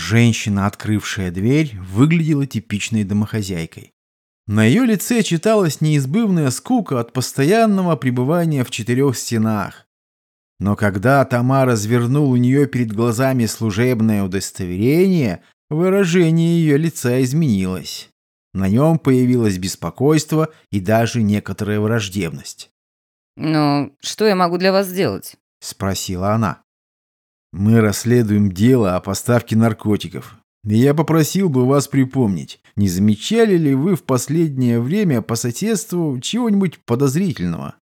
Женщина, открывшая дверь, выглядела типичной домохозяйкой. На ее лице читалась неизбывная скука от постоянного пребывания в четырех стенах. Но когда Тамара развернул у нее перед глазами служебное удостоверение, выражение ее лица изменилось. На нем появилось беспокойство и даже некоторая враждебность. «Ну, что я могу для вас сделать?» — спросила она. «Мы расследуем дело о поставке наркотиков. И я попросил бы вас припомнить, не замечали ли вы в последнее время по соседству чего-нибудь подозрительного?»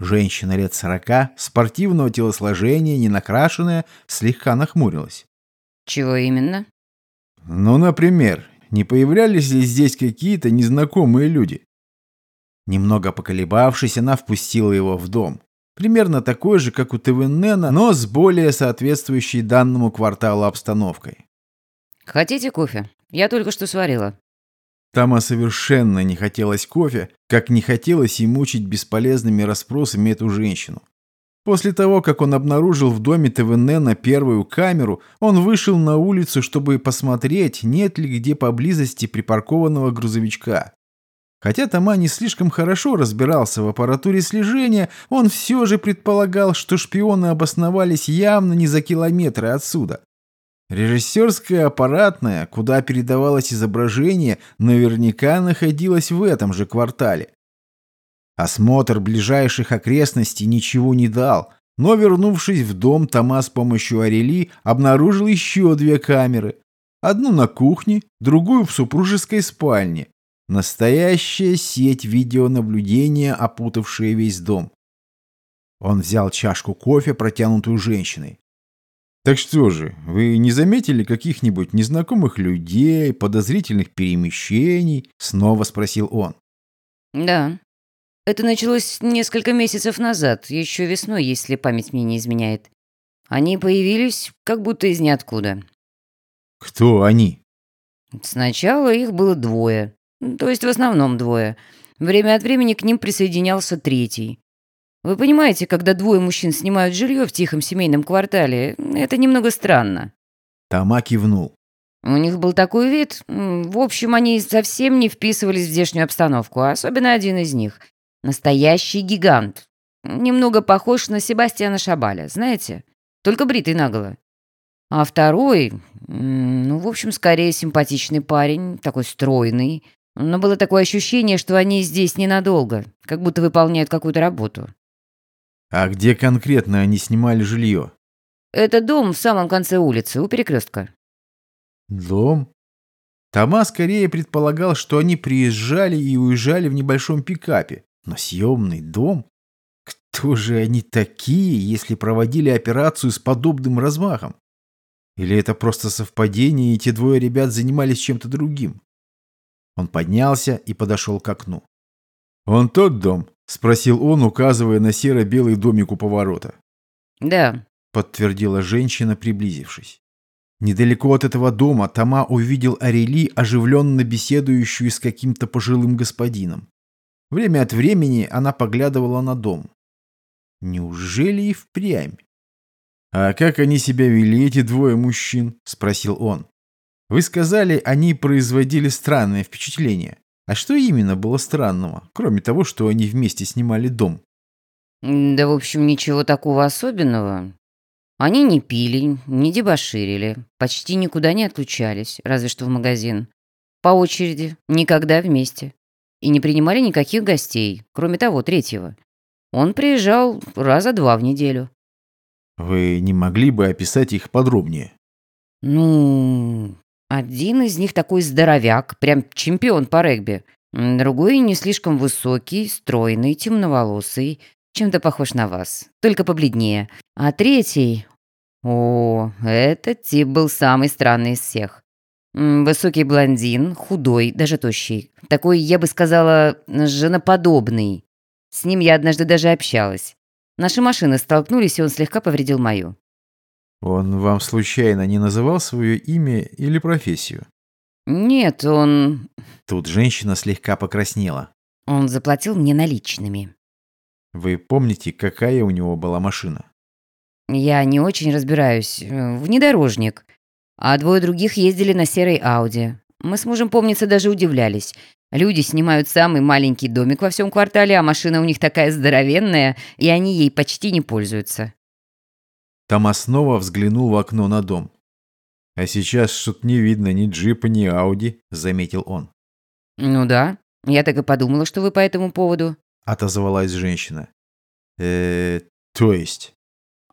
Женщина лет сорока, спортивного телосложения, ненакрашенная, слегка нахмурилась. «Чего именно?» «Ну, например, не появлялись ли здесь какие-то незнакомые люди?» Немного поколебавшись, она впустила его в дом. Примерно такой же, как у ТВНена, но с более соответствующей данному кварталу обстановкой. «Хотите кофе? Я только что сварила». Тама совершенно не хотелось кофе, как не хотелось и мучить бесполезными расспросами эту женщину. После того, как он обнаружил в доме ТВНена первую камеру, он вышел на улицу, чтобы посмотреть, нет ли где поблизости припаркованного грузовичка. Хотя Тома не слишком хорошо разбирался в аппаратуре слежения, он все же предполагал, что шпионы обосновались явно не за километры отсюда. Режиссерская аппаратная, куда передавалось изображение, наверняка находилась в этом же квартале. Осмотр ближайших окрестностей ничего не дал, но, вернувшись в дом, Тома с помощью Арели обнаружил еще две камеры. Одну на кухне, другую в супружеской спальне. Настоящая сеть видеонаблюдения, опутавшая весь дом. Он взял чашку кофе, протянутую женщиной. «Так что же, вы не заметили каких-нибудь незнакомых людей, подозрительных перемещений?» Снова спросил он. «Да. Это началось несколько месяцев назад, еще весной, если память мне не изменяет. Они появились как будто из ниоткуда». «Кто они?» «Сначала их было двое. То есть в основном двое. Время от времени к ним присоединялся третий. Вы понимаете, когда двое мужчин снимают жилье в тихом семейном квартале, это немного странно. Тома кивнул. У них был такой вид. В общем, они совсем не вписывались в здешнюю обстановку, особенно один из них. Настоящий гигант. Немного похож на Себастьяна Шабаля, знаете? Только бритый наголо. А второй, ну, в общем, скорее симпатичный парень, такой стройный, но было такое ощущение, что они здесь ненадолго, как будто выполняют какую-то работу. А где конкретно они снимали жилье? Это дом в самом конце улицы, у перекрестка. Дом? Тома скорее предполагал, что они приезжали и уезжали в небольшом пикапе. Но съемный дом? Кто же они такие, если проводили операцию с подобным размахом? Или это просто совпадение, и те двое ребят занимались чем-то другим? Он поднялся и подошел к окну. «Он тот дом?» – спросил он, указывая на серо-белый домик у поворота. «Да», – подтвердила женщина, приблизившись. Недалеко от этого дома Тома увидел Арели, оживленно беседующую с каким-то пожилым господином. Время от времени она поглядывала на дом. Неужели и впрямь? «А как они себя вели, эти двое мужчин?» – спросил он. Вы сказали, они производили странное впечатление. А что именно было странного, кроме того, что они вместе снимали дом? Да, в общем, ничего такого особенного. Они не пили, не дебоширили, почти никуда не отлучались, разве что в магазин. По очереди, никогда вместе. И не принимали никаких гостей, кроме того третьего. Он приезжал раза два в неделю. Вы не могли бы описать их подробнее? Ну, один из них такой здоровяк, прям чемпион по регби. Другой не слишком высокий, стройный, темноволосый, чем-то похож на вас, только побледнее. А третий... О, этот тип был самый странный из всех. Высокий блондин, худой, даже тощий. Такой, я бы сказала, женоподобный. С ним я однажды даже общалась. Наши машины столкнулись, и он слегка повредил мою. Он вам случайно не называл свое имя или профессию? Нет, он... Тут женщина слегка покраснела. Он заплатил мне наличными. Вы помните, какая у него была машина? Я не очень разбираюсь. Внедорожник. А двое других ездили на серой Ауди. Мы с мужем, помнится, даже удивлялись. Люди снимают самый маленький домик во всем квартале, а машина у них такая здоровенная, и они ей почти не пользуются. Тома снова взглянул в окно на дом. «А сейчас что-то не видно ни джипа, ни Ауди», — заметил он. «Ну да, я так и подумала, что вы по этому поводу». — отозвалась женщина. э то есть?»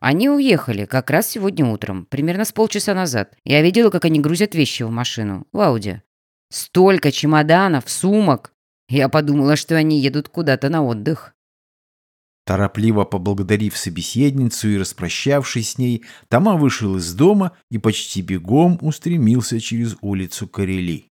Они уехали как раз сегодня утром, примерно с полчаса назад. Я видела, как они грузят вещи в машину, в Ауди. Столько чемоданов, сумок. Я подумала, что они едут куда-то на отдых. Торопливо поблагодарив собеседницу и распрощавшись с ней, Тома вышел из дома и почти бегом устремился через улицу Карели.